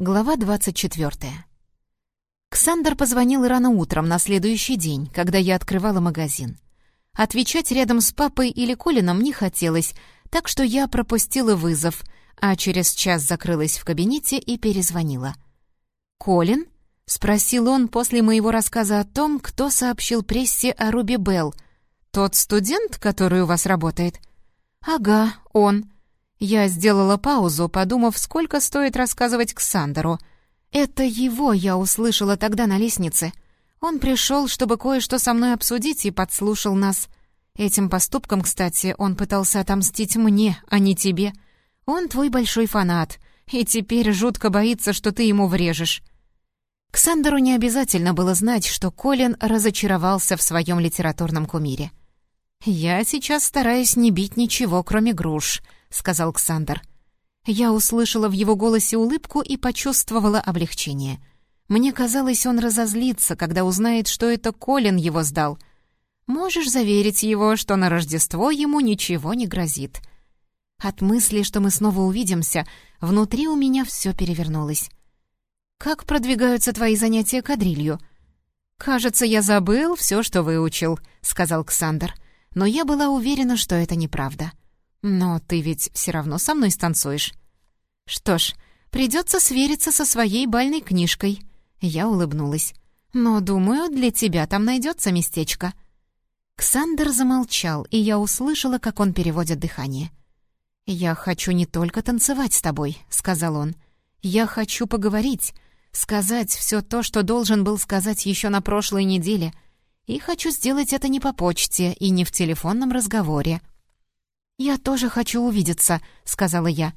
Глава 24. Ксандр позвонил рано утром на следующий день, когда я открывала магазин. Отвечать рядом с папой или Колином не хотелось, так что я пропустила вызов, а через час закрылась в кабинете и перезвонила. «Колин?» — спросил он после моего рассказа о том, кто сообщил прессе о Руби Белл. «Тот студент, который у вас работает?» «Ага, он», я сделала паузу, подумав, сколько стоит рассказывать Ксандеру. Это его я услышала тогда на лестнице. Он пришел, чтобы кое-что со мной обсудить, и подслушал нас. Этим поступком, кстати, он пытался отомстить мне, а не тебе. Он твой большой фанат, и теперь жутко боится, что ты ему врежешь. Ксандеру не обязательно было знать, что Колин разочаровался в своем литературном кумире. «Я сейчас стараюсь не бить ничего, кроме груш», — сказал Ксандр. Я услышала в его голосе улыбку и почувствовала облегчение. Мне казалось, он разозлится, когда узнает, что это Колин его сдал. Можешь заверить его, что на Рождество ему ничего не грозит. От мысли, что мы снова увидимся, внутри у меня все перевернулось. «Как продвигаются твои занятия кадрилью?» «Кажется, я забыл все, что выучил», — сказал Ксандр. Но я была уверена, что это неправда. «Но ты ведь все равно со мной станцуешь». «Что ж, придется свериться со своей бальной книжкой». Я улыбнулась. «Но, думаю, для тебя там найдется местечко». Ксандер замолчал, и я услышала, как он переводит дыхание. «Я хочу не только танцевать с тобой», — сказал он. «Я хочу поговорить, сказать все то, что должен был сказать еще на прошлой неделе. И хочу сделать это не по почте и не в телефонном разговоре». «Я тоже хочу увидеться», — сказала я.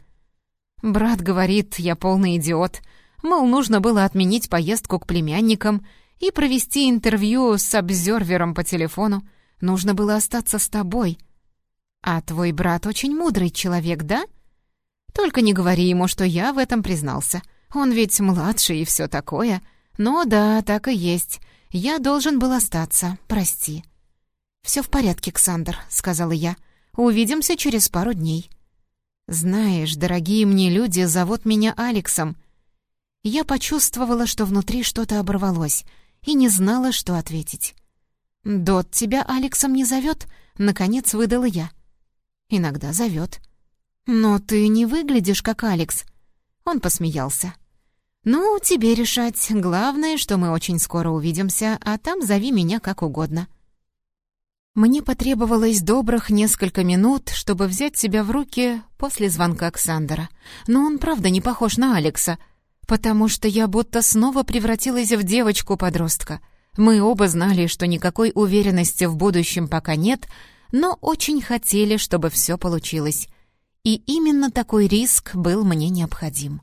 Брат говорит, я полный идиот. Мол, нужно было отменить поездку к племянникам и провести интервью с обзервером по телефону. Нужно было остаться с тобой. А твой брат очень мудрый человек, да? Только не говори ему, что я в этом признался. Он ведь младший и все такое. Но да, так и есть. Я должен был остаться, прости. «Все в порядке, Ксандр», — сказала я. Увидимся через пару дней. Знаешь, дорогие мне люди зовут меня Алексом. Я почувствовала, что внутри что-то оборвалось, и не знала, что ответить. «Дот тебя Алексом не зовет?» — наконец выдала я. «Иногда зовет». «Но ты не выглядишь как Алекс». Он посмеялся. «Ну, тебе решать. Главное, что мы очень скоро увидимся, а там зови меня как угодно». Мне потребовалось добрых несколько минут, чтобы взять себя в руки после звонка Ксандера. Но он правда не похож на Алекса, потому что я будто снова превратилась в девочку-подростка. Мы оба знали, что никакой уверенности в будущем пока нет, но очень хотели, чтобы все получилось. И именно такой риск был мне необходим.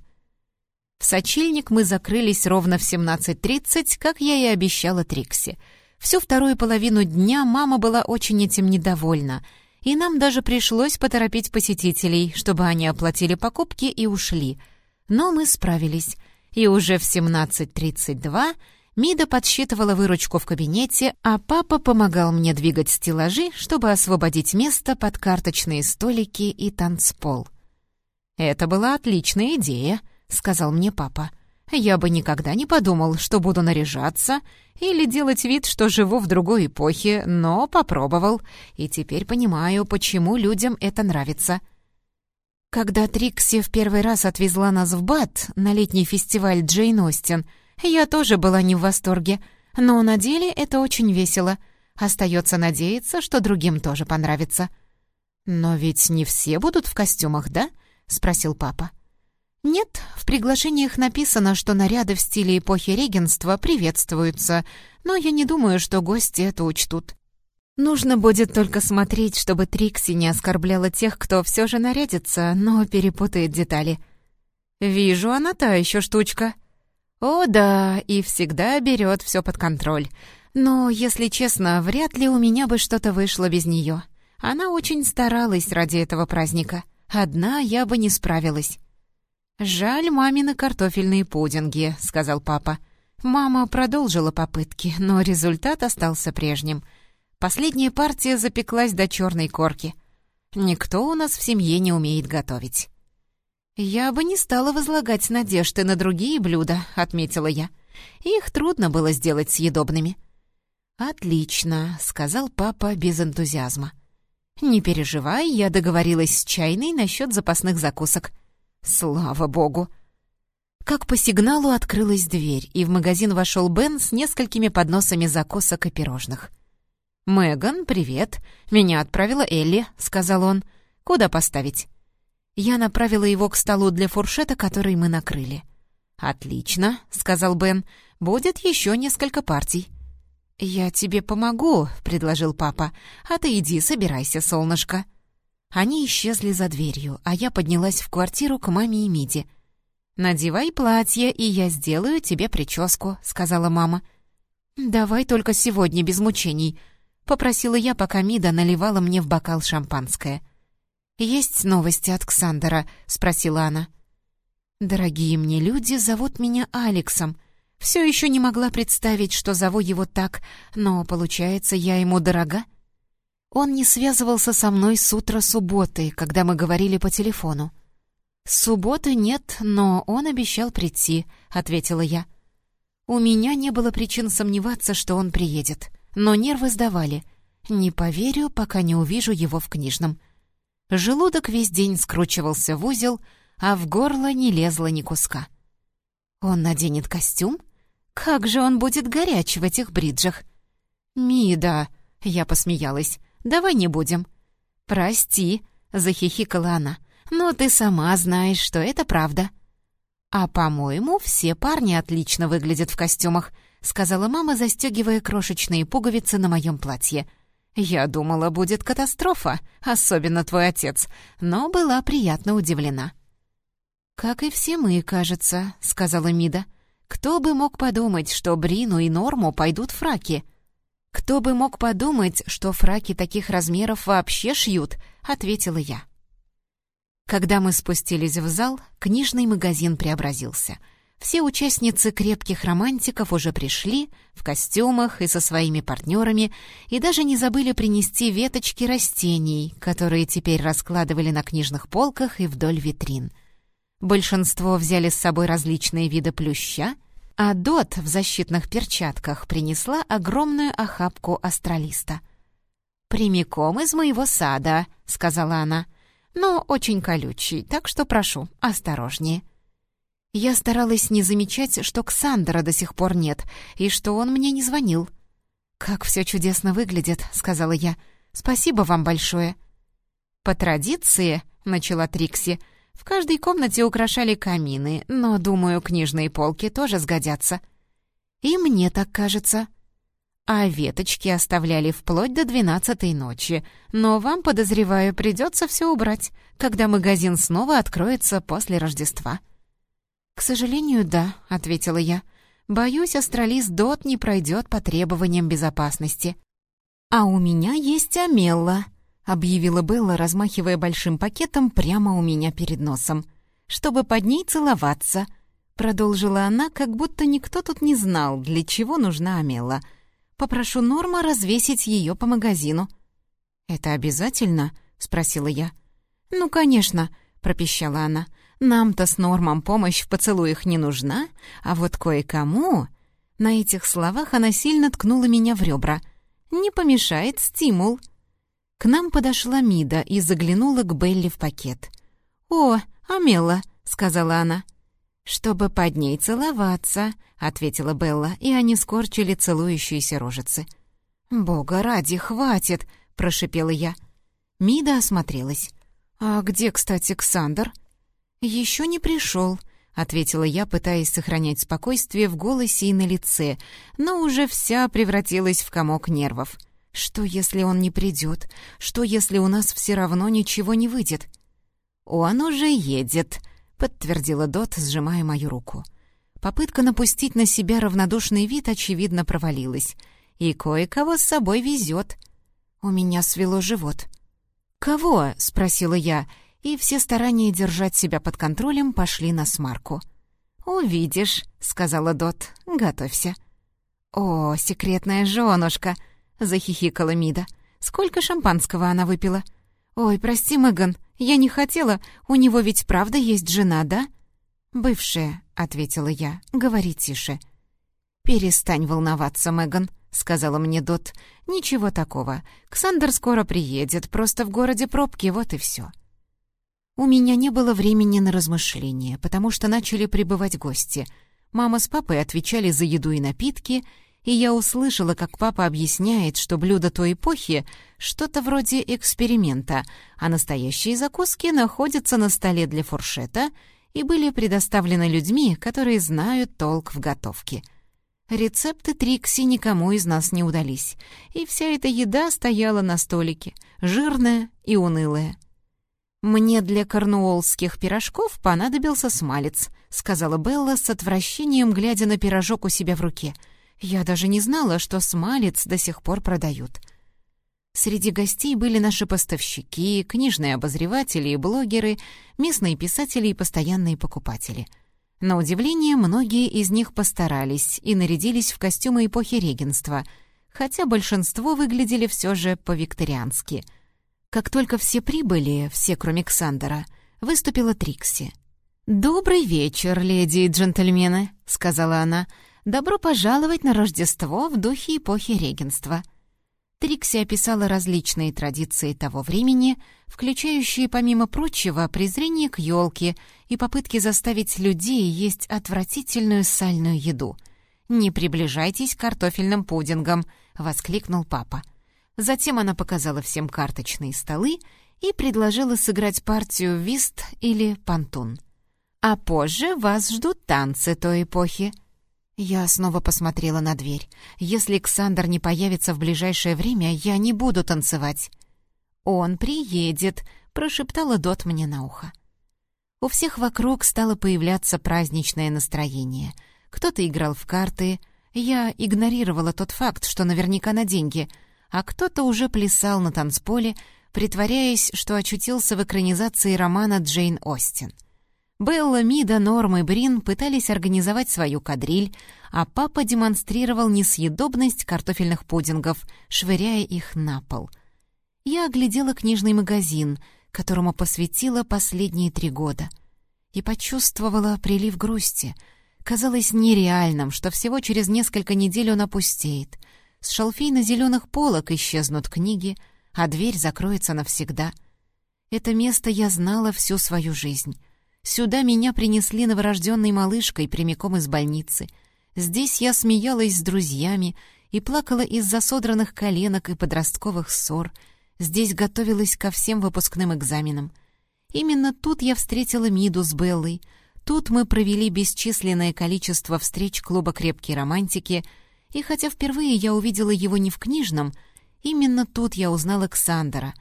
В сочельник мы закрылись ровно в 17.30, как я и обещала Трикси — Всю вторую половину дня мама была очень этим недовольна, и нам даже пришлось поторопить посетителей, чтобы они оплатили покупки и ушли. Но мы справились, и уже в 17.32 Мида подсчитывала выручку в кабинете, а папа помогал мне двигать стеллажи, чтобы освободить место под карточные столики и танцпол. «Это была отличная идея», — сказал мне папа. Я бы никогда не подумал, что буду наряжаться или делать вид, что живу в другой эпохе, но попробовал, и теперь понимаю, почему людям это нравится. Когда Трикси в первый раз отвезла нас в Бат на летний фестиваль Джейн Остин, я тоже была не в восторге, но на деле это очень весело. Остается надеяться, что другим тоже понравится. «Но ведь не все будут в костюмах, да?» — спросил папа. «Нет, в приглашениях написано, что наряды в стиле эпохи регенства приветствуются, но я не думаю, что гости это учтут. Нужно будет только смотреть, чтобы Трикси не оскорбляла тех, кто все же нарядится, но перепутает детали. Вижу, она та еще штучка. О, да, и всегда берет все под контроль. Но, если честно, вряд ли у меня бы что-то вышло без нее. Она очень старалась ради этого праздника. Одна я бы не справилась. «Жаль мамины картофельные пудинги», — сказал папа. Мама продолжила попытки, но результат остался прежним. Последняя партия запеклась до черной корки. Никто у нас в семье не умеет готовить. «Я бы не стала возлагать надежды на другие блюда», — отметила я. «Их трудно было сделать съедобными». «Отлично», — сказал папа без энтузиазма. «Не переживай, я договорилась с чайной насчет запасных закусок». «Слава богу!» Как по сигналу открылась дверь, и в магазин вошел Бен с несколькими подносами закусок и пирожных. «Меган, привет. Меня отправила Элли», — сказал он. «Куда поставить?» Я направила его к столу для фуршета, который мы накрыли. «Отлично», — сказал Бен. «Будет еще несколько партий». «Я тебе помогу», — предложил папа. «А ты иди, собирайся, солнышко». Они исчезли за дверью, а я поднялась в квартиру к маме и Миде — «Надевай платье, и я сделаю тебе прическу», — сказала мама. «Давай только сегодня, без мучений», — попросила я, пока Мида наливала мне в бокал шампанское. «Есть новости от Ксандера?» — спросила она. «Дорогие мне люди зовут меня Алексом. Все еще не могла представить, что зову его так, но, получается, я ему дорога?» Он не связывался со мной с утра субботы, когда мы говорили по телефону. «Субботы нет, но он обещал прийти», — ответила я. У меня не было причин сомневаться, что он приедет, но нервы сдавали. Не поверю, пока не увижу его в книжном. Желудок весь день скручивался в узел, а в горло не лезло ни куска. Он наденет костюм? Как же он будет горяч в этих бриджах? «Мида», — я посмеялась, — «давай не будем». «Прости», — захихикала она, — но ты сама знаешь, что это правда». «А, по-моему, все парни отлично выглядят в костюмах», — сказала мама, застегивая крошечные пуговицы на моем платье. «Я думала, будет катастрофа, особенно твой отец, но была приятно удивлена». «Как и все мы, кажется», — сказала Мида. «Кто бы мог подумать, что Брину и Норму пойдут фраки?» «Кто бы мог подумать, что фраки таких размеров вообще шьют?» — ответила я. Когда мы спустились в зал, книжный магазин преобразился. Все участницы крепких романтиков уже пришли, в костюмах и со своими партнерами, и даже не забыли принести веточки растений, которые теперь раскладывали на книжных полках и вдоль витрин. Большинство взяли с собой различные виды плюща, а Дот в защитных перчатках принесла огромную охапку астралиста. «Прямиком из моего сада», — сказала она, — но очень колючий, так что прошу, осторожнее». Я старалась не замечать, что Ксандра до сих пор нет, и что он мне не звонил. «Как все чудесно выглядит», — сказала я. «Спасибо вам большое». «По традиции», — начала Трикси, — «в каждой комнате украшали камины, но, думаю, книжные полки тоже сгодятся». «И мне так кажется», а веточки оставляли вплоть до двенадцатой ночи. Но вам, подозреваю, придется все убрать, когда магазин снова откроется после Рождества». «К сожалению, да», — ответила я. «Боюсь, астралист Дот не пройдет по требованиям безопасности». «А у меня есть Амелла», — объявила Белла, размахивая большим пакетом прямо у меня перед носом. «Чтобы под ней целоваться», — продолжила она, как будто никто тут не знал, для чего нужна Амелла — Попрошу Норма развесить ее по магазину». «Это обязательно?» — спросила я. «Ну, конечно», — пропищала она. «Нам-то с Нормом помощь в поцелуях не нужна, а вот кое-кому...» На этих словах она сильно ткнула меня в ребра. «Не помешает стимул». К нам подошла Мида и заглянула к Белли в пакет. «О, Амела», — сказала она. «Чтобы под ней целоваться», — ответила Белла, и они скорчили целующиеся рожицы. «Бога ради, хватит!» — прошипела я. Мида осмотрелась. «А где, кстати, Ксандр?» «Еще не пришел», — ответила я, пытаясь сохранять спокойствие в голосе и на лице, но уже вся превратилась в комок нервов. «Что, если он не придет? Что, если у нас все равно ничего не выйдет?» «Он уже едет», подтвердила Дот, сжимая мою руку. Попытка напустить на себя равнодушный вид, очевидно, провалилась. И кое-кого с собой везет. У меня свело живот. «Кого?» — спросила я, и все старания держать себя под контролем пошли на смарку. «Увидишь», — сказала Дот, — «готовься». «О, секретная женушка!» — захихикала Мида. «Сколько шампанского она выпила?» «Ой, прости, Мэган, Я не хотела, у него ведь правда есть жена, да?» «Бывшая», — ответила я, — «говори тише». «Перестань волноваться, Меган», — сказала мне Дот. «Ничего такого. Ксандер скоро приедет, просто в городе пробки, вот и все». У меня не было времени на размышления, потому что начали прибывать гости. Мама с папой отвечали за еду и напитки, и я услышала, как папа объясняет, что блюдо той эпохи — что-то вроде эксперимента, а настоящие закуски находятся на столе для фуршета и были предоставлены людьми, которые знают толк в готовке. Рецепты Трикси никому из нас не удались, и вся эта еда стояла на столике, жирная и унылая. «Мне для корнуоллских пирожков понадобился смалец», — сказала Белла с отвращением, глядя на пирожок у себя в руке. «Я даже не знала, что смалец до сих пор продают». Среди гостей были наши поставщики, книжные обозреватели и блогеры, местные писатели и постоянные покупатели. На удивление, многие из них постарались и нарядились в костюмы эпохи регенства, хотя большинство выглядели все же по-викториански — как только все прибыли, все кроме Ксандера, выступила Трикси. «Добрый вечер, леди и джентльмены», — сказала она. «Добро пожаловать на Рождество в духе эпохи регенства». Трикси описала различные традиции того времени, включающие, помимо прочего, презрение к елке и попытки заставить людей есть отвратительную сальную еду. «Не приближайтесь к картофельным пудингам», — воскликнул папа. Затем она показала всем карточные столы и предложила сыграть партию вист или пантун. «А позже вас ждут танцы той эпохи». Я снова посмотрела на дверь. «Если Александр не появится в ближайшее время, я не буду танцевать». «Он приедет», — прошептала Дот мне на ухо. У всех вокруг стало появляться праздничное настроение. Кто-то играл в карты. Я игнорировала тот факт, что наверняка на деньги — а кто-то уже плясал на танцполе, притворяясь, что очутился в экранизации романа Джейн Остин. Белла, Мида, Норм и Брин пытались организовать свою кадриль, а папа демонстрировал несъедобность картофельных пудингов, швыряя их на пол. Я оглядела книжный магазин, которому посвятила последние три года, и почувствовала прилив грусти. Казалось нереальным, что всего через несколько недель он опустеет — с шалфейно-зеленых полок исчезнут книги, а дверь закроется навсегда. Это место я знала всю свою жизнь. Сюда меня принесли новорожденной малышкой прямиком из больницы. Здесь я смеялась с друзьями и плакала из-за содранных коленок и подростковых ссор. Здесь готовилась ко всем выпускным экзаменам. Именно тут я встретила Миду с Беллой. Тут мы провели бесчисленное количество встреч клуба «Крепкие романтики», и хотя впервые я увидела его не в книжном, именно тут я узнала Ксандера.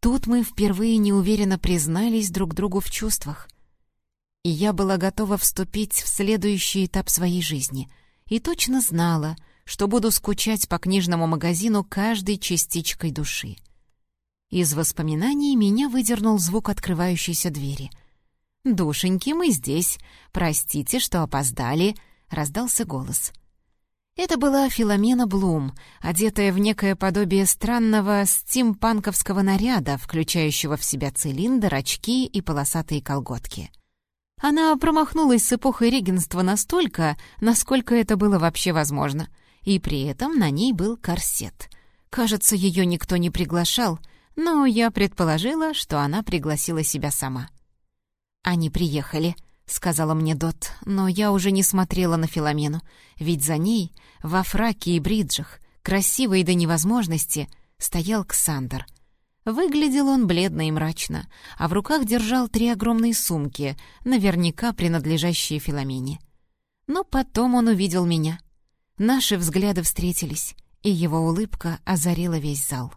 Тут мы впервые неуверенно признались друг другу в чувствах. И я была готова вступить в следующий этап своей жизни. И точно знала, что буду скучать по книжному магазину каждой частичкой души. Из воспоминаний меня выдернул звук открывающейся двери. «Душеньки, мы здесь. Простите, что опоздали», — раздался голос. — это была Филомена Блум, одетая в некое подобие странного стимпанковского наряда, включающего в себя цилиндр, очки и полосатые колготки. Она промахнулась с эпохой регенства настолько, насколько это было вообще возможно, и при этом на ней был корсет. Кажется, ее никто не приглашал, но я предположила, что она пригласила себя сама. Они приехали —— сказала мне Дот, но я уже не смотрела на Филомену, ведь за ней, во фраке и бриджах, красивой до невозможности, стоял Ксандр. Выглядел он бледно и мрачно, а в руках держал три огромные сумки, наверняка принадлежащие Филомене. Но потом он увидел меня. Наши взгляды встретились, и его улыбка озарила весь зал.